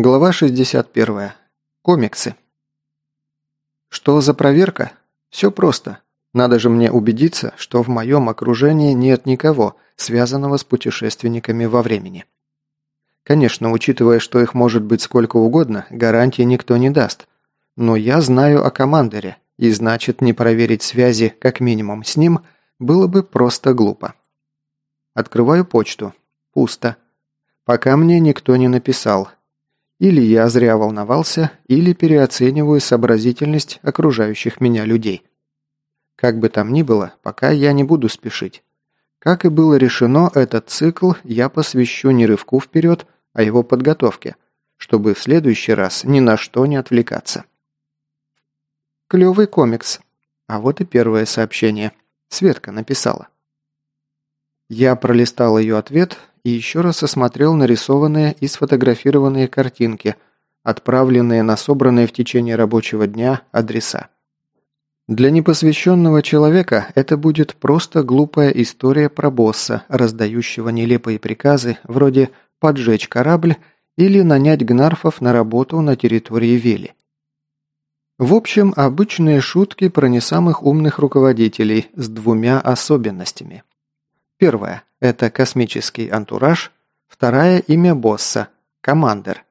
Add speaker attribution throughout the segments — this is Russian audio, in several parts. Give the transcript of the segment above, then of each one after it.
Speaker 1: Глава 61. Комиксы. Что за проверка? Все просто. Надо же мне убедиться, что в моем окружении нет никого, связанного с путешественниками во времени. Конечно, учитывая, что их может быть сколько угодно, гарантии никто не даст. Но я знаю о командере, и значит, не проверить связи как минимум с ним было бы просто глупо. Открываю почту. Пусто. Пока мне никто не написал, или я зря волновался, или переоцениваю сообразительность окружающих меня людей. Как бы там ни было, пока я не буду спешить. Как и было решено, этот цикл я посвящу не рывку вперед, а его подготовке, чтобы в следующий раз ни на что не отвлекаться. Клевый комикс. А вот и первое сообщение. Светка написала. Я пролистал ее ответ и еще раз осмотрел нарисованные и сфотографированные картинки, отправленные на собранные в течение рабочего дня адреса. Для непосвященного человека это будет просто глупая история про босса, раздающего нелепые приказы вроде «поджечь корабль» или нанять гнарфов на работу на территории Вели. В общем, обычные шутки про не самых умных руководителей с двумя особенностями. Первое – это космический антураж. Вторая – имя босса – командер.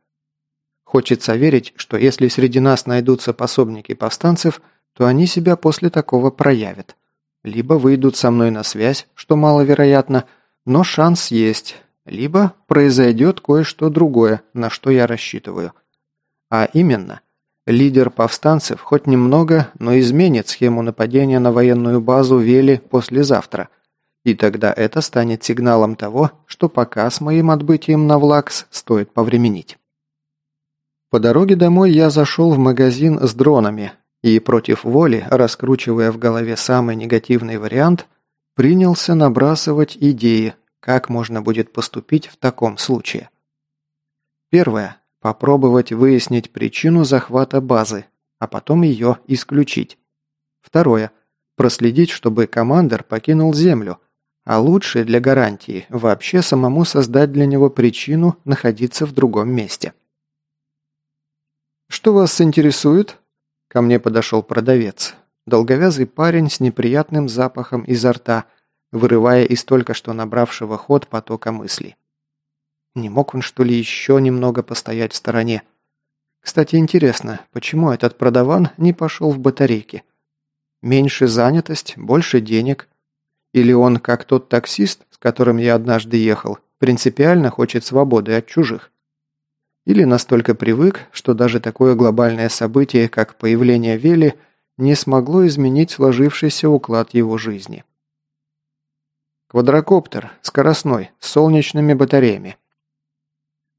Speaker 1: Хочется верить, что если среди нас найдутся пособники повстанцев, то они себя после такого проявят. Либо выйдут со мной на связь, что маловероятно, но шанс есть, либо произойдет кое-что другое, на что я рассчитываю. А именно, лидер повстанцев хоть немного, но изменит схему нападения на военную базу Вели послезавтра – и тогда это станет сигналом того, что пока с моим отбытием на Влакс стоит повременить. По дороге домой я зашел в магазин с дронами и против воли, раскручивая в голове самый негативный вариант, принялся набрасывать идеи, как можно будет поступить в таком случае. Первое. Попробовать выяснить причину захвата базы, а потом ее исключить. Второе. Проследить, чтобы командир покинул Землю – а лучше для гарантии вообще самому создать для него причину находиться в другом месте. «Что вас интересует?» Ко мне подошел продавец. Долговязый парень с неприятным запахом изо рта, вырывая из только что набравшего ход потока мыслей. Не мог он, что ли, еще немного постоять в стороне? Кстати, интересно, почему этот продаван не пошел в батарейки? Меньше занятость, больше денег – или он, как тот таксист, с которым я однажды ехал, принципиально хочет свободы от чужих? Или настолько привык, что даже такое глобальное событие, как появление Вели, не смогло изменить сложившийся уклад его жизни? Квадрокоптер, скоростной, с солнечными батареями.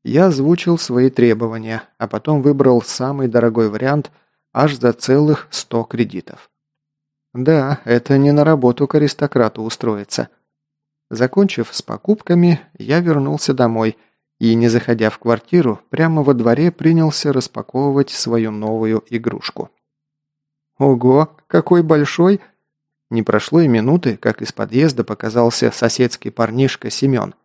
Speaker 1: Я озвучил свои требования, а потом выбрал самый дорогой вариант аж за целых 100 кредитов. Да, это не на работу к аристократу устроиться. Закончив с покупками, я вернулся домой и, не заходя в квартиру, прямо во дворе принялся распаковывать свою новую игрушку. Ого, какой большой! Не прошло и минуты, как из подъезда показался соседский парнишка Семен.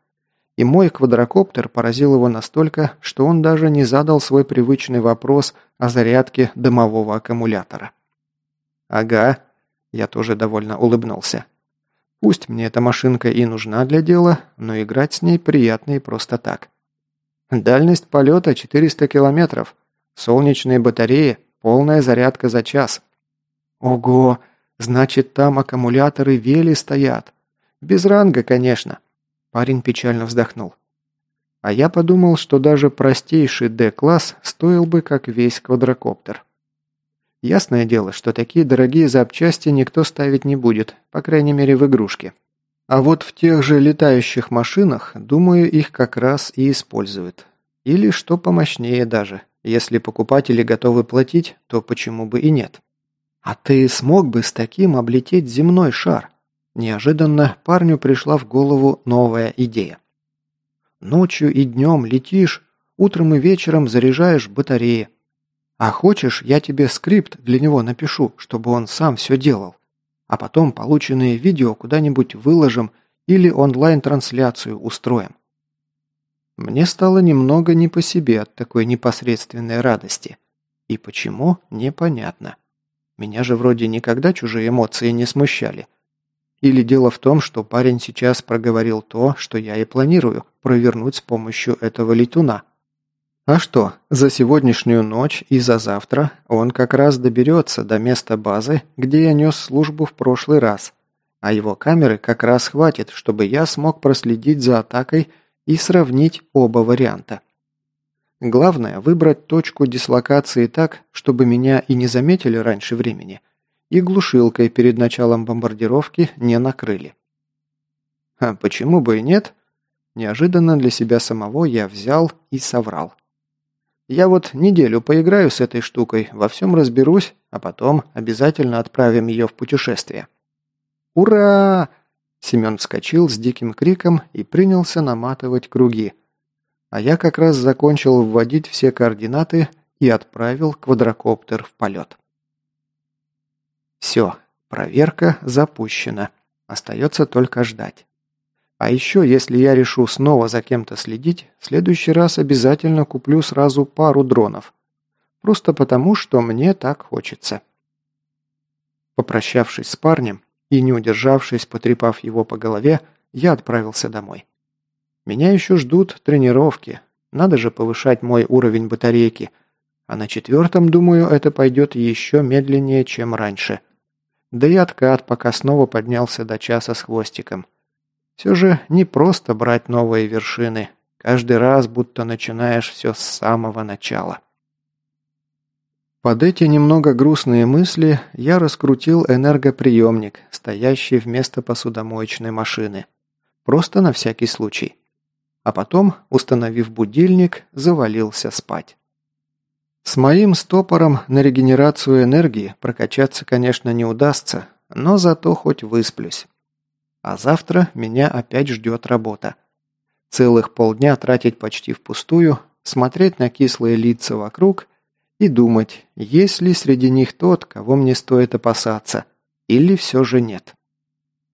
Speaker 1: И мой квадрокоптер поразил его настолько, что он даже не задал свой привычный вопрос о зарядке дымового аккумулятора. «Ага, я тоже довольно улыбнулся. Пусть мне эта машинка и нужна для дела, но играть с ней приятно и просто так. Дальность полета 400 километров. Солнечные батареи, полная зарядка за час. Ого, значит там аккумуляторы вели стоят. Без ранга, конечно. Парень печально вздохнул. А я подумал, что даже простейший D-класс стоил бы как весь квадрокоптер. Ясное дело, что такие дорогие запчасти никто ставить не будет, по крайней мере в игрушке. А вот в тех же летающих машинах, думаю, их как раз и используют. Или что помощнее даже. Если покупатели готовы платить, то почему бы и нет? А ты смог бы с таким облететь земной шар? Неожиданно парню пришла в голову новая идея. Ночью и днем летишь, утром и вечером заряжаешь батареи, а хочешь, я тебе скрипт для него напишу, чтобы он сам все делал. А потом полученные видео куда-нибудь выложим или онлайн-трансляцию устроим. Мне стало немного не по себе от такой непосредственной радости. И почему, непонятно. Меня же вроде никогда чужие эмоции не смущали. Или дело в том, что парень сейчас проговорил то, что я и планирую провернуть с помощью этого летуна. А что, за сегодняшнюю ночь и за завтра он как раз доберется до места базы, где я нес службу в прошлый раз. А его камеры как раз хватит, чтобы я смог проследить за атакой и сравнить оба варианта. Главное – выбрать точку дислокации так, чтобы меня и не заметили раньше времени, и глушилкой перед началом бомбардировки не накрыли. А почему бы и нет? Неожиданно для себя самого я взял и соврал. Я вот неделю поиграю с этой штукой, во всем разберусь, а потом обязательно отправим ее в путешествие. «Ура!» Семен вскочил с диким криком и принялся наматывать круги – а я как раз закончил вводить все координаты и отправил квадрокоптер в полет. Все, проверка запущена. Остается только ждать. А еще, если я решу снова за кем-то следить, в следующий раз обязательно куплю сразу пару дронов. Просто потому, что мне так хочется. Попрощавшись с парнем и не удержавшись, потрепав его по голове, я отправился домой. Меня еще ждут тренировки. Надо же повышать мой уровень батарейки. А на четвертом, думаю, это пойдет еще медленнее, чем раньше. Да и откат пока снова поднялся до часа с хвостиком. Все же не просто брать новые вершины. Каждый раз будто начинаешь все с самого начала. Под эти немного грустные мысли я раскрутил энергоприемник, стоящий вместо посудомоечной машины. Просто на всякий случай а потом, установив будильник, завалился спать. С моим стопором на регенерацию энергии прокачаться, конечно, не удастся, но зато хоть высплюсь. А завтра меня опять ждет работа. Целых полдня тратить почти впустую, смотреть на кислые лица вокруг и думать, есть ли среди них тот, кого мне стоит опасаться, или все же нет.